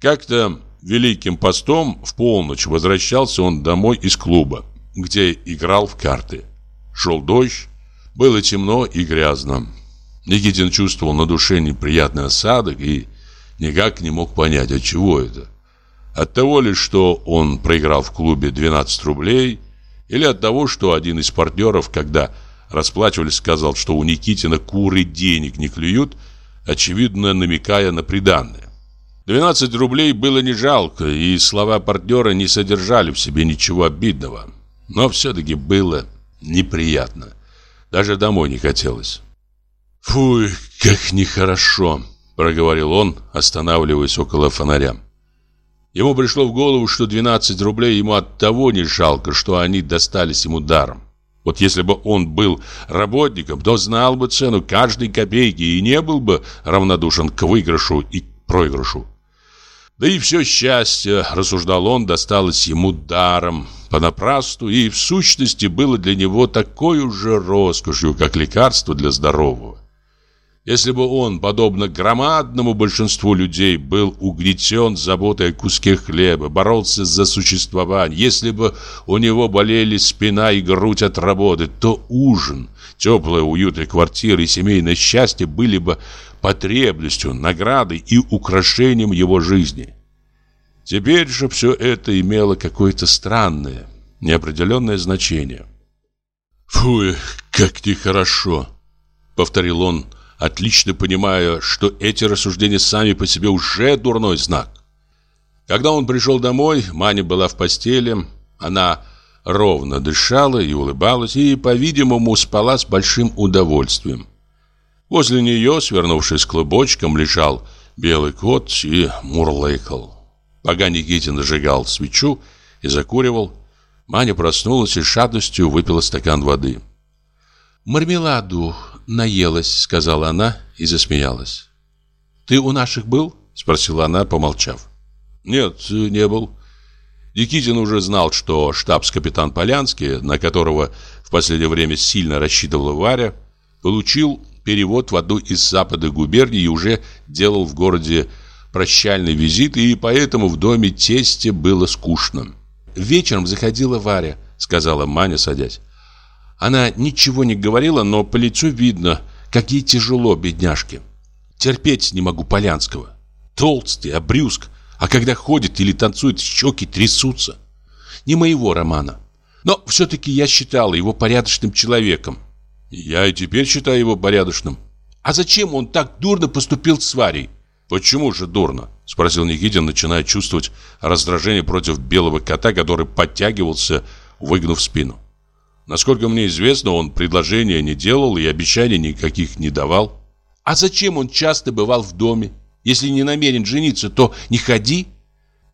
Как-то Великим постом в полночь возвращался он домой из клуба, где играл в карты. Шел дождь, было темно и грязно. Никитин чувствовал на душе неприятный осадок и никак не мог понять, от чего это. От того ли, что он проиграл в клубе 12 рублей, или от того, что один из партнеров, когда расплачивались, сказал, что у Никитина куры денег не клюют, очевидно намекая на приданное. 12 рублей было не жалко, и слова партнера не содержали в себе ничего обидного. Но все-таки было неприятно. Даже домой не хотелось. «Фуй, как нехорошо!» – проговорил он, останавливаясь около фонаря. Ему пришло в голову, что 12 рублей ему от того не жалко, что они достались ему даром. Вот если бы он был работником, то знал бы цену каждой копейки и не был бы равнодушен к выигрышу и проигрышу. Да и все счастье, рассуждал он, досталось ему даром, понапрасну, и в сущности было для него такой же роскошью, как лекарство для здорового. Если бы он, подобно громадному большинству людей, был угнетен заботой о куске хлеба, боролся за существование, если бы у него болели спина и грудь от работы, то ужин, теплая уютная квартира и семейное счастье были бы потребностью, наградой и украшением его жизни. Теперь же все это имело какое-то странное, неопределенное значение. «Фу, как нехорошо!» — повторил он, — отлично понимая, что эти рассуждения сами по себе уже дурной знак. Когда он пришел домой, Маня была в постели, она ровно дышала и улыбалась, и, по-видимому, спала с большим удовольствием. Возле нее, свернувшись клубочком, лежал белый кот и мурлыкал. Пока Никитин зажигал свечу и закуривал, Маня проснулась и с жадностью выпила стакан воды. «Мармеладу наелась», — сказала она и засмеялась. «Ты у наших был?» — спросила она, помолчав. «Нет, не был». Никитин уже знал, что штабс-капитан Полянский, на которого в последнее время сильно рассчитывала Варя, получил перевод в одну из западных губерний и уже делал в городе прощальный визит, и поэтому в доме тесте было скучно. «Вечером заходила Варя», — сказала Маня, садясь. Она ничего не говорила, но по лицу видно, как ей тяжело, бедняжке. Терпеть не могу Полянского. Толстый, обрюзг, а когда ходит или танцует, щеки трясутся. Не моего романа. Но все-таки я считала его порядочным человеком. Я и теперь считаю его порядочным. А зачем он так дурно поступил с Варей? Почему же дурно? Спросил Никитин, начиная чувствовать раздражение против белого кота, который подтягивался, выгнув спину. Насколько мне известно, он предложения не делал и обещаний никаких не давал. А зачем он часто бывал в доме? Если не намерен жениться, то не ходи.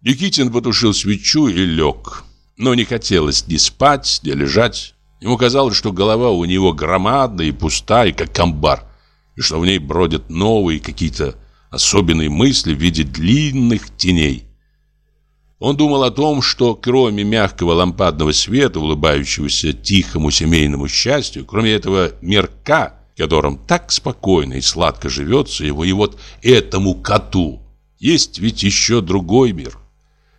Никитин потушил свечу и лег. Но не хотелось ни спать, ни лежать. Ему казалось, что голова у него громадная и пустая, как комбар, и что в ней бродят новые какие-то особенные мысли в виде длинных теней. Он думал о том, что кроме мягкого лампадного света, улыбающегося тихому семейному счастью, кроме этого мерка, которым так спокойно и сладко живется его, и вот этому коту, есть ведь еще другой мир.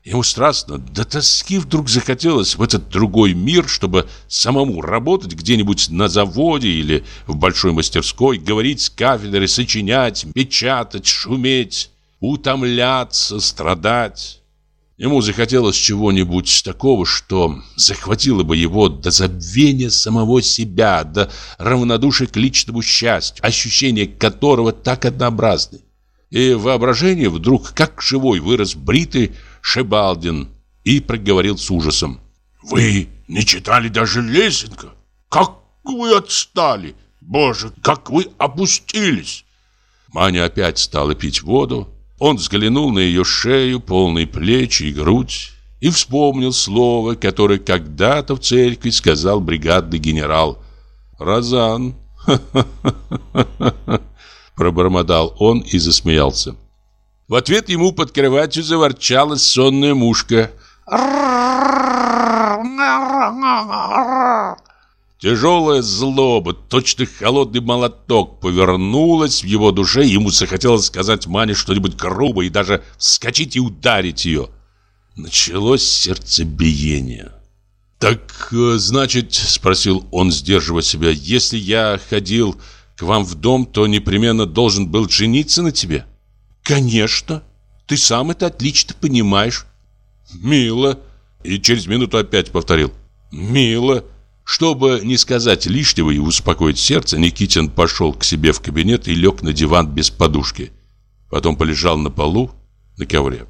Ему страстно, до тоски вдруг захотелось в этот другой мир, чтобы самому работать где-нибудь на заводе или в большой мастерской, говорить с кафедры, сочинять, печатать, шуметь, утомляться, страдать. Ему захотелось чего-нибудь такого, что захватило бы его до забвения самого себя, до равнодушия к личному счастью, ощущение которого так однообразны. И воображение вдруг, как живой, вырос бритый Шебалдин и проговорил с ужасом. «Вы не читали даже Лесенко? Как вы отстали! Боже, как вы опустились!» Маня опять стала пить воду, он взглянул на ее шею, полные плечи и грудь и вспомнил слово, которое когда-то в церкви сказал бригадный генерал. «Розан!» Пробормотал он и засмеялся. В ответ ему под кроватью заворчала сонная мушка. Тяжелая злоба, точно холодный молоток, повернулась в его душе. Ему захотелось сказать Мане что-нибудь грубое и даже вскочить и ударить ее. Началось сердцебиение. «Так, э, значит, — спросил он, сдерживая себя, — если я ходил к вам в дом, то непременно должен был жениться на тебе?» «Конечно. Ты сам это отлично понимаешь». «Мило». И через минуту опять повторил. «Мило». Чтобы не сказать лишнего и успокоить сердце, Никитин пошел к себе в кабинет и лег на диван без подушки. Потом полежал на полу, на ковре.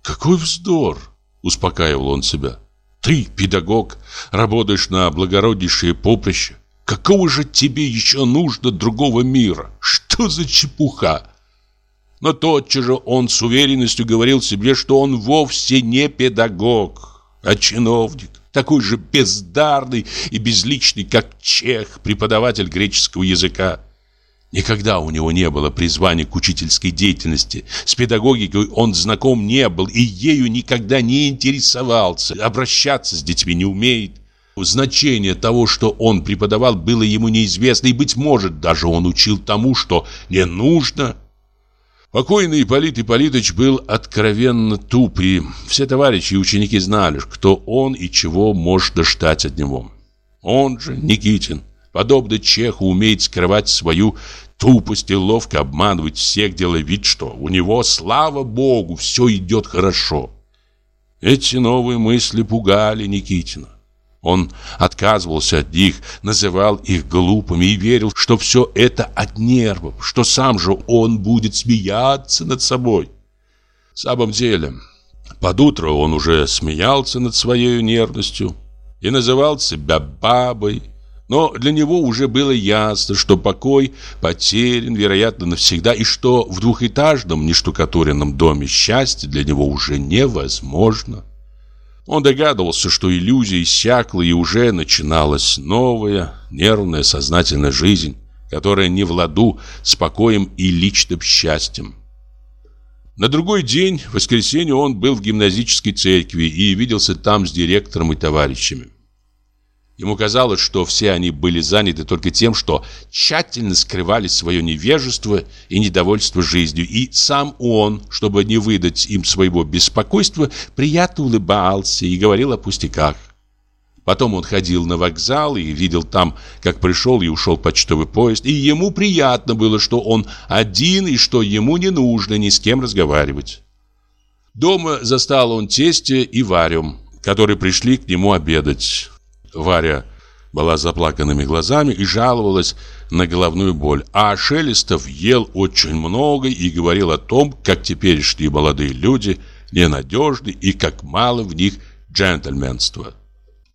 «Какой вздор!» – успокаивал он себя. «Ты, педагог, работаешь на благороднейшее поприще. Какого же тебе еще нужно другого мира? Что за чепуха?» Но тотчас же он с уверенностью говорил себе, что он вовсе не педагог, а чиновник такой же бездарный и безличный, как чех, преподаватель греческого языка. Никогда у него не было призвания к учительской деятельности. С педагогикой он знаком не был и ею никогда не интересовался. Обращаться с детьми не умеет. Значение того, что он преподавал, было ему неизвестно, и, быть может, даже он учил тому, что не нужно – Покойный Ипполит Ипполитович был откровенно туп, и все товарищи и ученики знали, кто он и чего можно ждать от него. Он же, Никитин, подобно Чеху, умеет скрывать свою тупость и ловко обманывать всех, делая вид, что у него, слава богу, все идет хорошо. Эти новые мысли пугали Никитина. Он отказывался от них, называл их глупыми и верил, что все это от нервов, что сам же он будет смеяться над собой. В самом деле, под утро он уже смеялся над своей нервностью и называл себя бабой, но для него уже было ясно, что покой потерян, вероятно, навсегда, и что в двухэтажном нештукатуренном доме счастье для него уже невозможно. Он догадывался, что иллюзия иссякла и уже начиналась новая, нервная, сознательная жизнь, которая не в ладу с покоем и личным счастьем. На другой день, в воскресенье, он был в гимназической церкви и виделся там с директором и товарищами. Ему казалось, что все они были заняты только тем, что тщательно скрывали свое невежество и недовольство жизнью. И сам он, чтобы не выдать им своего беспокойства, приятно улыбался и говорил о пустяках. Потом он ходил на вокзал и видел там, как пришел и ушел почтовый поезд, и ему приятно было, что он один и что ему не нужно ни с кем разговаривать. Дома застал он тестя и Варю, которые пришли к нему обедать. Варя была заплаканными глазами и жаловалась на головную боль, а Шелестов ел очень много и говорил о том, как теперешние молодые люди ненадежны и как мало в них джентльменства.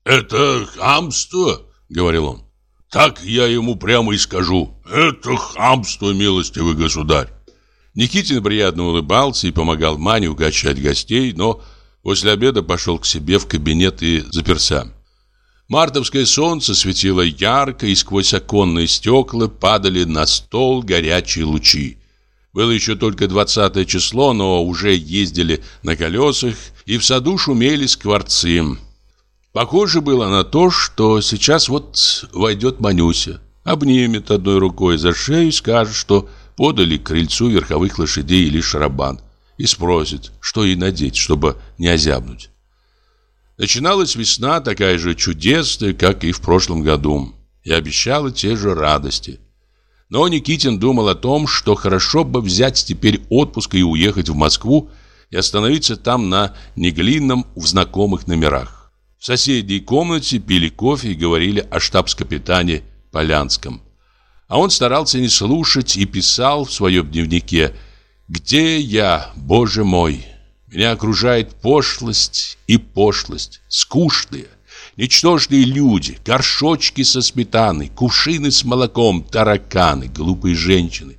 «Это хамство», — говорил он. «Так я ему прямо и скажу. Это хамство, милостивый государь». Никитин приятно улыбался и помогал Мане угощать гостей, но после обеда пошел к себе в кабинет и заперся. Мартовское солнце светило ярко, и сквозь оконные стекла падали на стол горячие лучи. Было еще только двадцатое число, но уже ездили на колесах, и в саду шумели скворцы. Похоже было на то, что сейчас вот войдет Манюся, обнимет одной рукой за шею и скажет, что подали к крыльцу верховых лошадей или шарабан, и спросит, что ей надеть, чтобы не озябнуть. Начиналась весна такая же чудесная, как и в прошлом году, и обещала те же радости. Но Никитин думал о том, что хорошо бы взять теперь отпуск и уехать в Москву и остановиться там на Неглинном в знакомых номерах. В соседней комнате пили кофе и говорили о штабс-капитане Полянском. А он старался не слушать и писал в своем дневнике «Где я, Боже мой?» Меня окружает пошлость и пошлость, скучные, ничтожные люди, горшочки со сметаной, кувшины с молоком, тараканы, глупые женщины.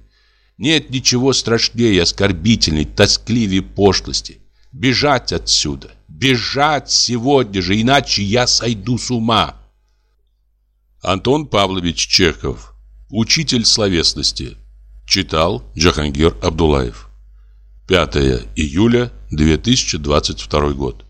Нет ничего страшнее оскорбительной, тоскливей пошлости. Бежать отсюда, бежать сегодня же, иначе я сойду с ума. Антон Павлович Чехов, учитель словесности, читал Джахангир Абдулаев. 5 июля 2022 год.